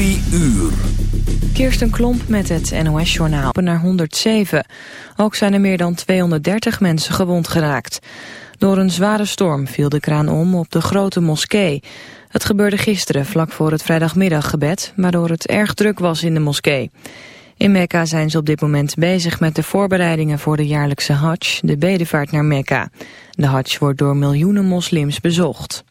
Drie uur. Kirsten Klomp met het NOS-journaal naar 107. Ook zijn er meer dan 230 mensen gewond geraakt. Door een zware storm viel de kraan om op de grote moskee. Het gebeurde gisteren vlak voor het vrijdagmiddaggebed... waardoor het erg druk was in de moskee. In Mekka zijn ze op dit moment bezig met de voorbereidingen voor de jaarlijkse Hajj, de bedevaart naar Mekka. De Hajj wordt door miljoenen moslims bezocht.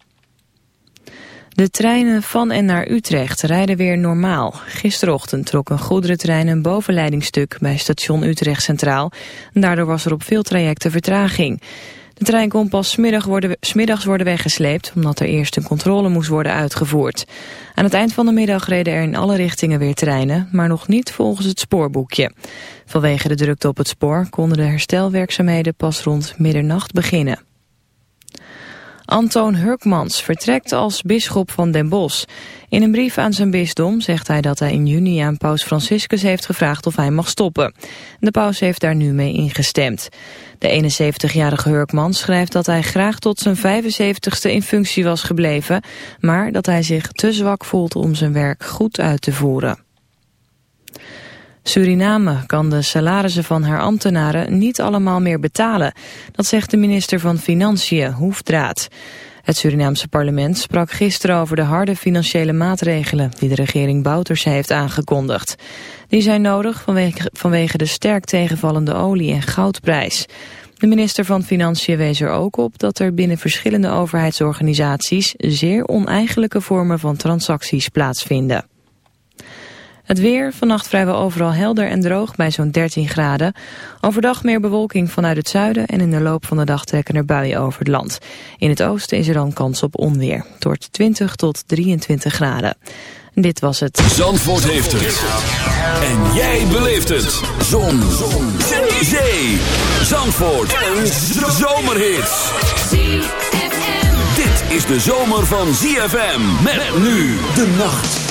De treinen van en naar Utrecht rijden weer normaal. Gisterochtend trok een goederentrein een bovenleidingstuk bij station Utrecht Centraal. Daardoor was er op veel trajecten vertraging. De trein kon pas smiddag worden, smiddags worden weggesleept... omdat er eerst een controle moest worden uitgevoerd. Aan het eind van de middag reden er in alle richtingen weer treinen... maar nog niet volgens het spoorboekje. Vanwege de drukte op het spoor konden de herstelwerkzaamheden pas rond middernacht beginnen. Antoon Hurkmans vertrekt als bisschop van Den Bosch. In een brief aan zijn bisdom zegt hij dat hij in juni aan paus Franciscus heeft gevraagd of hij mag stoppen. De paus heeft daar nu mee ingestemd. De 71-jarige Hurkmans schrijft dat hij graag tot zijn 75ste in functie was gebleven, maar dat hij zich te zwak voelt om zijn werk goed uit te voeren. Suriname kan de salarissen van haar ambtenaren niet allemaal meer betalen. Dat zegt de minister van Financiën, Hoefdraad. Het Surinaamse parlement sprak gisteren over de harde financiële maatregelen die de regering Bouters heeft aangekondigd. Die zijn nodig vanwege, vanwege de sterk tegenvallende olie- en goudprijs. De minister van Financiën wees er ook op dat er binnen verschillende overheidsorganisaties zeer oneigenlijke vormen van transacties plaatsvinden. Het weer, vannacht vrijwel overal helder en droog bij zo'n 13 graden. Overdag meer bewolking vanuit het zuiden en in de loop van de dag trekken er buien over het land. In het oosten is er dan kans op onweer. Wordt 20 tot 23 graden. Dit was het. Zandvoort heeft het. En jij beleeft het. Zon. Zon. Zee. Zee. Zandvoort. Een zomerhit. Dit is de zomer van ZFM. Met nu de nacht.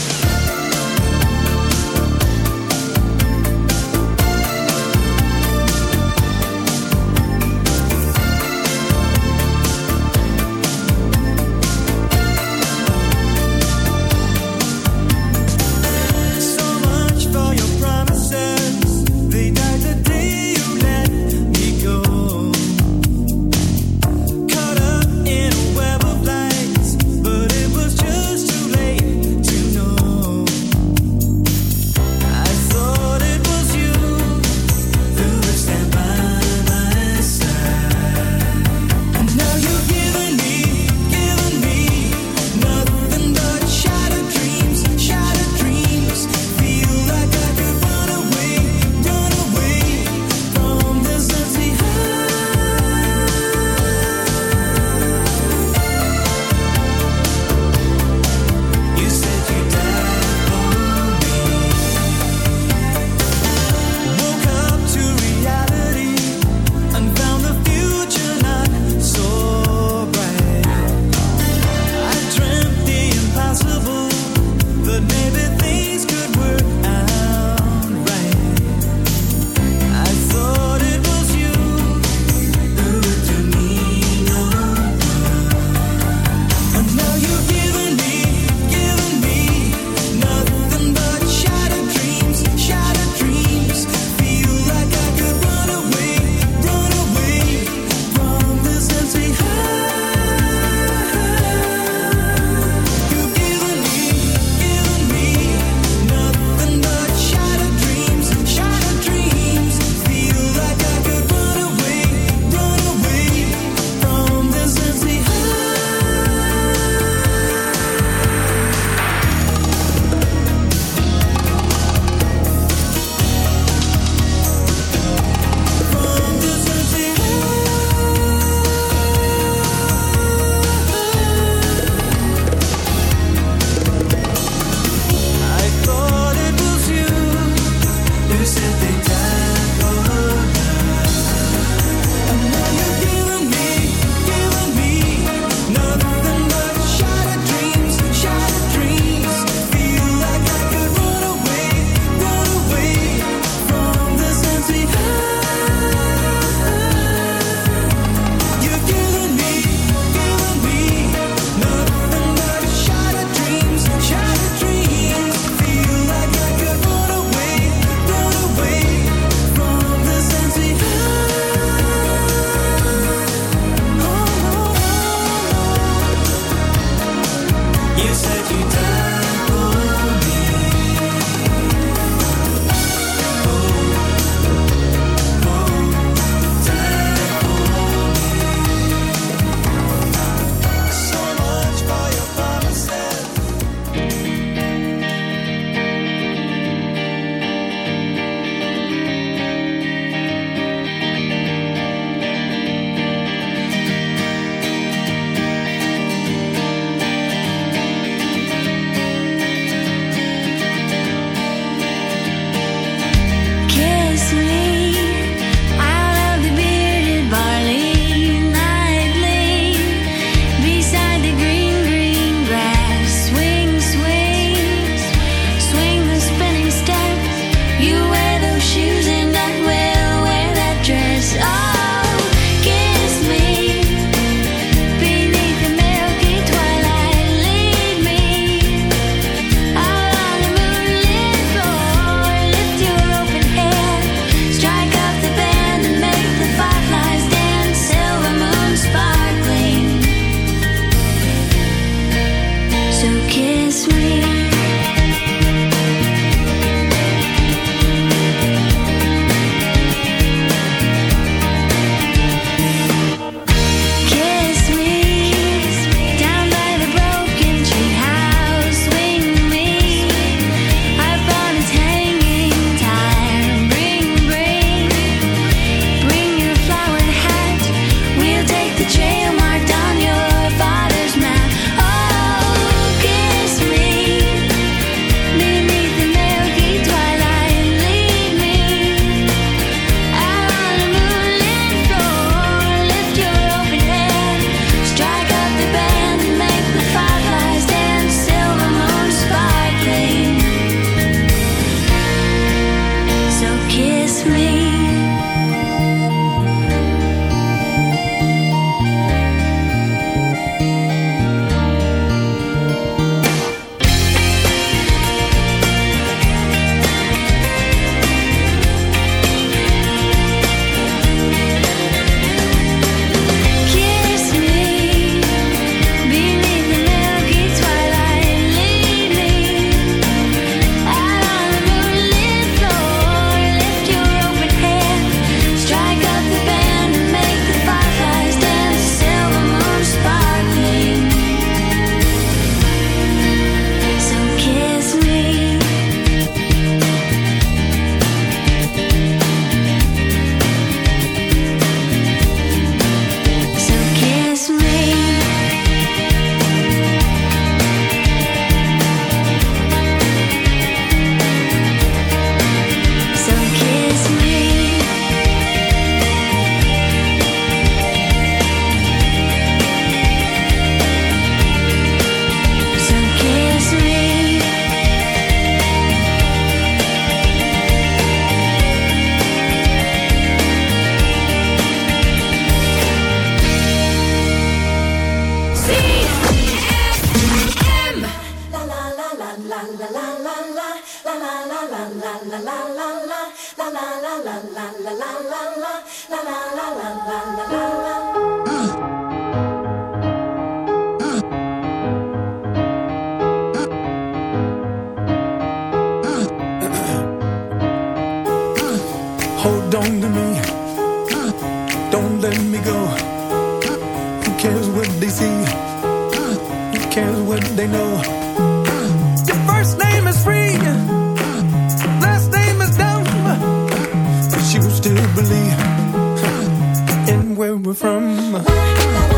Just the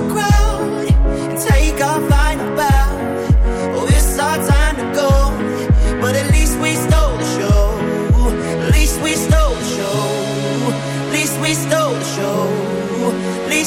the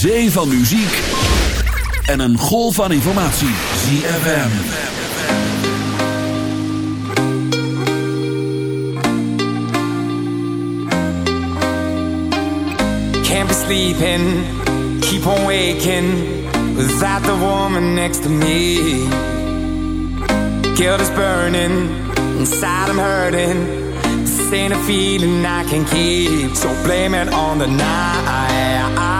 zee van muziek en een golf van informatie. ZFM. Can't be sleeping, keep on waking, without the woman next to me. Guilt is burning, inside I'm hurting. This ain't a feeling I can keep, so blame it on the night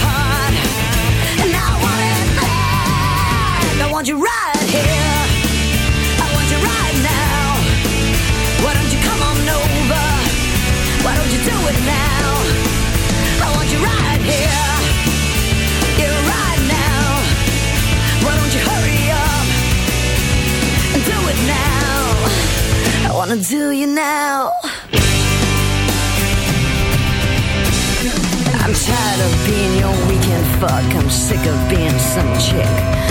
you right here. I want you right now. Why don't you come on over? Why don't you do it now? I want you right here. Right now. Why don't you hurry up and do it now? I wanna do you now. I'm tired of being your weekend fuck. I'm sick of being some chick.